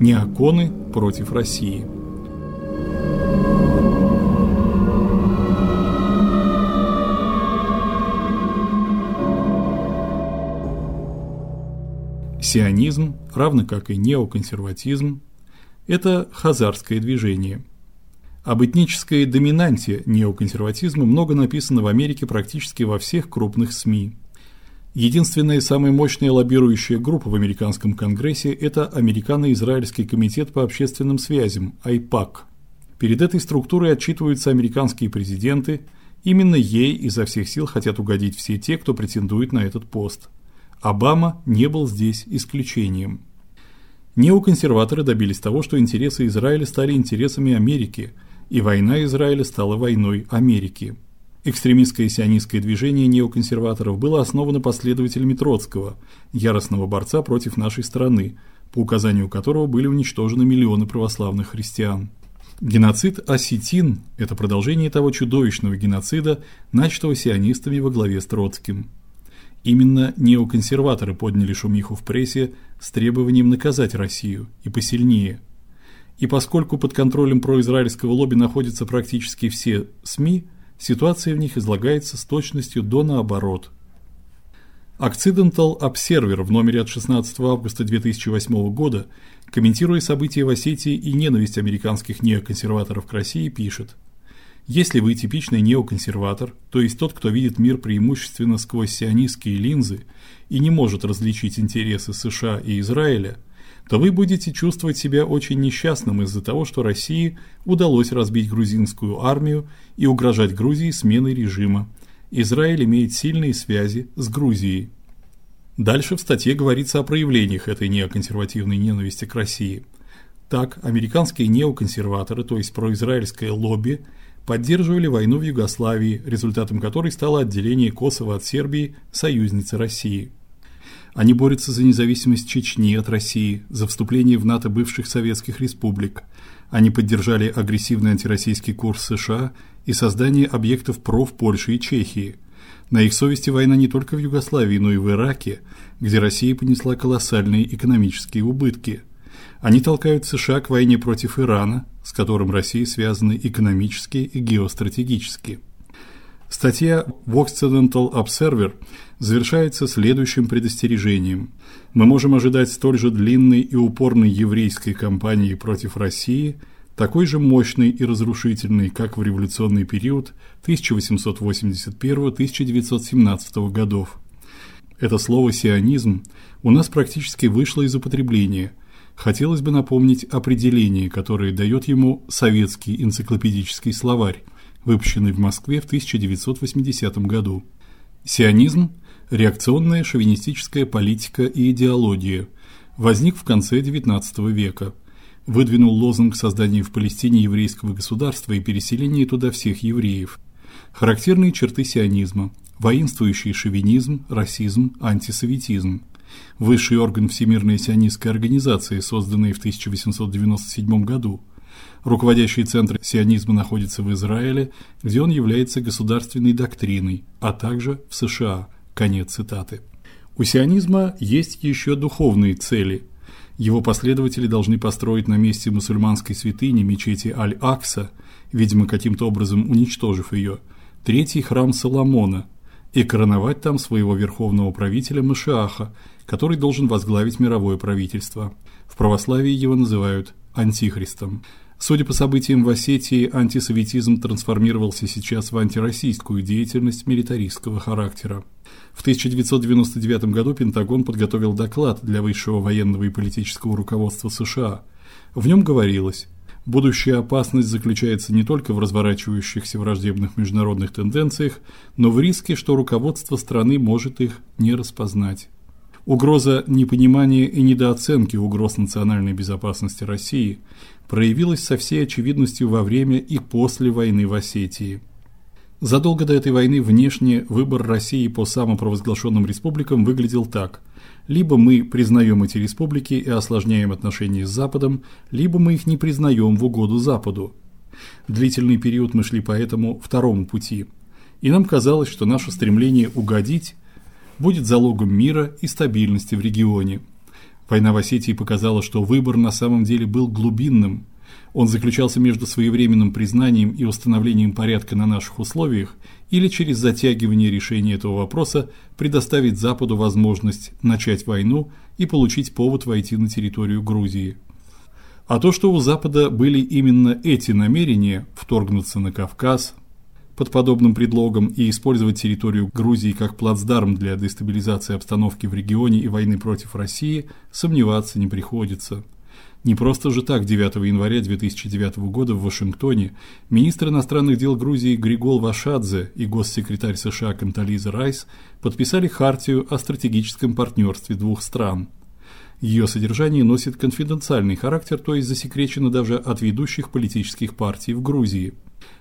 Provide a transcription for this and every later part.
Неоконы против России. Сионизм, равно как и неоконсерватизм, это хазарское движение. Об этнической доминанте неоконсерватизма много написано в Америке практически во всех крупных СМИ. Единственная и самая мощная лоббирующая группа в американском конгрессе это Американо-израильский комитет по общественным связям (АЙПАК). Перед этой структурой отчитываются американские президенты, именно ей изо всех сил хотят угодить все те, кто претендует на этот пост. Обама не был здесь исключением. Неоконсерваторы добились того, что интересы Израиля стали интересами Америки, и война Израиля стала войной Америки. Экстремистское сионистское движение неоконсерваторов было основано последователями Троцкого, яростного борца против нашей страны, по указанию которого были уничтожены миллионы православных христиан. Геноцид осетин это продолжение того чудовищного геноцида, начатого сионистами во главе с Троцким. Именно неоконсерваторы подняли шумиху в прессе с требованием наказать Россию и посильнее. И поскольку под контролем произраильского лобби находятся практически все СМИ, ситуация в них излагается с точностью до наоборот. Occidental Observer в номере от 16 августа 2008 года, комментируя события в Осетии и ненависть американских неоконсерваторов к России, пишет: если вы типичный неоконсерватор, то есть тот, кто видит мир преимущественно сквозь сионистские линзы и не может различить интересы США и Израиля, то вы будете чувствовать себя очень несчастным из-за того, что России удалось разбить грузинскую армию и угрожать Грузии сменой режима. Израиль имеет сильные связи с Грузией. Дальше в статье говорится о проявлениях этой неоконсервативной ненависти к России. Так, американские неоконсерваторы, то есть произраильское лобби, поддерживали войну в Югославии, результатом которой стало отделение Косово от Сербии, союзницы России. Они борются за независимость Чечни от России, за вступление в НАТО бывших советских республик. Они поддержали агрессивный антироссийский курс США и создание объектов ПРО в Польше и Чехии. На их совести война не только в Югославии, но и в Ираке, где Россия понесла колоссальные экономические убытки. Они толкают США к войне против Ирана, с которым Россия связана экономически и геостратегически. Статья в Occidental Observer завершается следующим предостережением. Мы можем ожидать столь же длинной и упорной еврейской кампании против России, такой же мощной и разрушительной, как в революционный период 1881-1917 годов. Это слово сионизм у нас практически вышло из употребления. Хотелось бы напомнить определение, которое дает ему советский энциклопедический словарь выпущенный в Москве в 1980 году. Сионизм реакционная шовинистическая политика и идеология, возник в конце XIX века. Выдвинул лозунг создания в Палестине еврейского государства и переселения туда всех евреев. Характерные черты сионизма: воинствующий шовинизм, расизм, антисоветизм. Высший орган Всемирной сионистской организации, созданный в 1897 году, Руководящий центр сионизма находится в Израиле, где он является государственной доктриной, а также в США. Конец цитаты. У сионизма есть еще духовные цели. Его последователи должны построить на месте мусульманской святыни мечети Аль-Акса, видимо, каким-то образом уничтожив ее, третий храм Соломона и короновать там своего верховного правителя Машиаха, который должен возглавить мировое правительство. В православии его называют антихристом. Судя по событиям в Осетии, антисоветизм трансформировался сейчас в антироссийскую деятельность милитаристского характера. В 1999 году Пентагон подготовил доклад для высшего военного и политического руководства США. В нем говорилось: будущая опасность заключается не только в разворачивающихся враждебных международных тенденциях, но в риске, что руководство страны может их не распознать. Угроза непонимания и недооценки угроз национальной безопасности России проявилась со всей очевидностью во время и после войны в Осетии. Задолго до этой войны внешне выбор России по самопровозглашенным республикам выглядел так: либо мы признаем эти республики и осложняем отношения с Западом, либо мы их не признаем в угоду Западу. Длительный период мы шли по этому второму пути. И нам казалось, что наше стремление угодить будет залогом мира и стабильности в регионе. Война в Осетии показала, что выбор на самом деле был глубинным. Он заключался между своевременным признанием и установлением порядка на наших условиях или через затягивание решения этого вопроса предоставить Западу возможность начать войну и получить повод войти на территорию Грузии. А то, что у Запада были именно эти намерения вторгнуться на Кавказ под подобным предлогом и использовать территорию Грузии как плацдарм для дестабилизации обстановки в регионе и войны против России, сомневаться не приходится. Не просто же так 9 января 2009 года в Вашингтоне министр иностранных дел Грузии Григол Вашадзе и госсекретарь США Кантализа Райс подписали хартию о стратегическом партнерстве двух стран. Ее содержание носит конфиденциальный характер, то есть засекречено даже от ведущих политических партий в Грузии.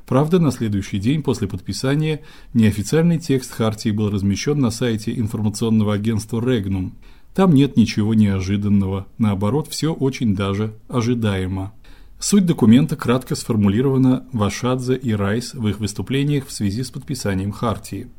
Правда, на следующий день после подписания неофициальный текст хартии был размещен на сайте информационного агентства Regnum – там нет ничего неожиданного, наоборот, все очень даже ожидаемо. Суть документа кратко сформулирована Вашадзе и Райс в их выступлениях в связи с подписанием хартии.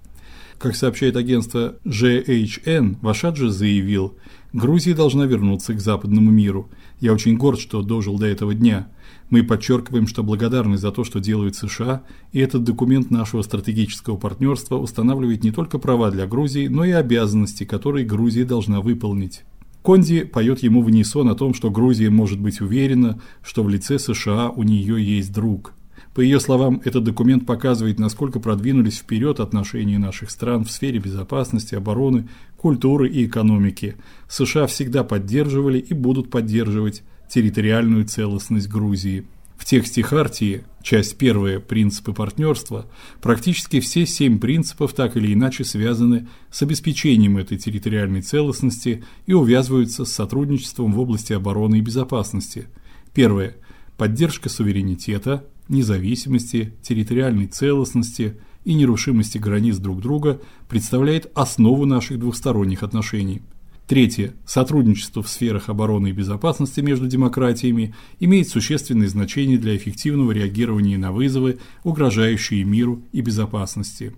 Как сообщает агентство JHN, Вашадзе заявил: "Грузия должна вернуться к западному миру. Я очень горд, что дожил до этого дня. Мы подчеркиваем, что благодарны за то, что делают США, и этот документ нашего стратегического партнерства устанавливает не только права для Грузии, но и обязанности, которые Грузия должна выполнить. Конди поет ему в унисон о том, что Грузия может быть уверена, что в лице США у нее есть друг. По ее словам, этот документ показывает, насколько продвинулись вперед отношения наших стран в сфере безопасности, обороны, культуры и экономики. США всегда поддерживали и будут поддерживать территориальную целостность Грузии. В тексте хартии, часть первая Принципы партнерства, практически все семь принципов так или иначе связаны с обеспечением этой территориальной целостности и увязываются с сотрудничеством в области обороны и безопасности. Первое поддержка суверенитета, независимости, территориальной целостности и нерушимости границ друг друга представляет основу наших двухсторонних отношений. Третье. Сотрудничество в сферах обороны и безопасности между демократиями имеет существенное значение для эффективного реагирования на вызовы, угрожающие миру и безопасности.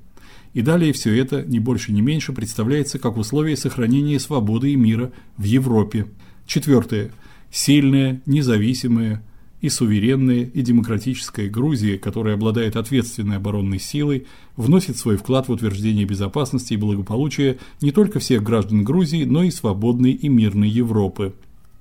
И далее все это, не больше ни меньше, представляется как условие сохранения свободы и мира в Европе. Четвертое. Сильная, независимая, и суверенная и демократическая Грузия, которая обладает ответственной оборонной силой, вносит свой вклад в утверждение безопасности и благополучия не только всех граждан Грузии, но и свободной и мирной Европы.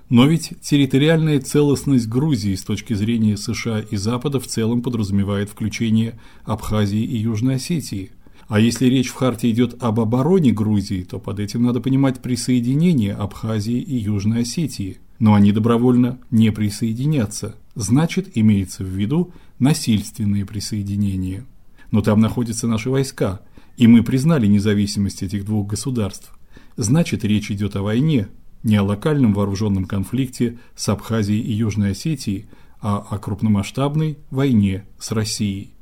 Но ведь территориальная целостность Грузии с точки зрения США и Запада в целом подразумевает включение Абхазии и Южной Осетии. А если речь в Харте идет об обороне Грузии, то под этим надо понимать присоединение Абхазии и Южной Осетии. Но они добровольно не присоединятся. Значит, имеется в виду насильственные присоединения. Но там находятся наши войска, и мы признали независимость этих двух государств. Значит, речь идет о войне, не о локальном вооруженном конфликте с Абхазией и Южной Осетией, а о крупномасштабной войне с Россией.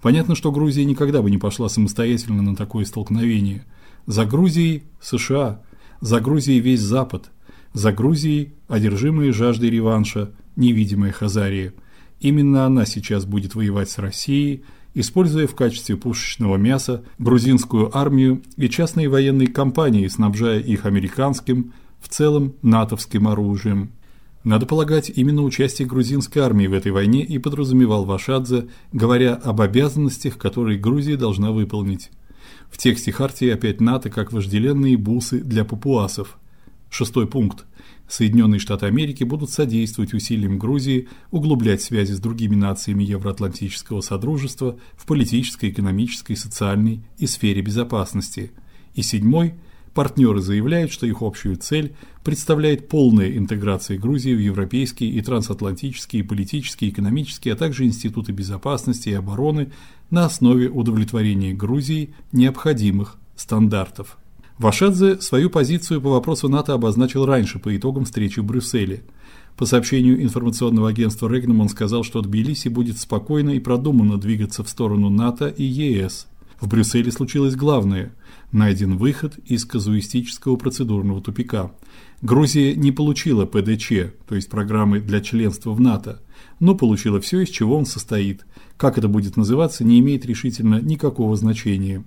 Понятно, что Грузия никогда бы не пошла самостоятельно на такое столкновение. За Грузией США, за Грузией весь Запад, за Грузией одержимые жаждой реванша, невидимая Хазария. Именно она сейчас будет воевать с Россией, используя в качестве пушечного мяса грузинскую армию и частные военные компании, снабжая их американским, в целом натовским оружием. Надо полагать, именно участие грузинской армии в этой войне и подразумевал Вашадзе, говоря об обязанностях, которые Грузия должна выполнить. В тексте хартии опять НАТО как вожделенные бусы для папуасов. Шестой пункт. Соединенные Штаты Америки будут содействовать усилиям Грузии углублять связи с другими нациями Евроатлантического содружества в политической, экономической, социальной и сфере безопасности. И седьмой партнеры заявляют, что их общую цель представляет полная интеграция Грузии в европейские и трансатлантические политические, экономические, а также институты безопасности и обороны на основе удовлетворения Грузии необходимых стандартов. Вашадзе свою позицию по вопросу НАТО обозначил раньше по итогам встречи в Брюсселе. По сообщению информационного агентства Регнум он сказал, что Тбилиси будет спокойно и продуманно двигаться в сторону НАТО и ЕС. В Брюсселе случилось главное найден выход из казуистического процедурного тупика. Грузия не получила ПДЧ, то есть программы для членства в НАТО, но получила все, из чего он состоит. Как это будет называться, не имеет решительно никакого значения.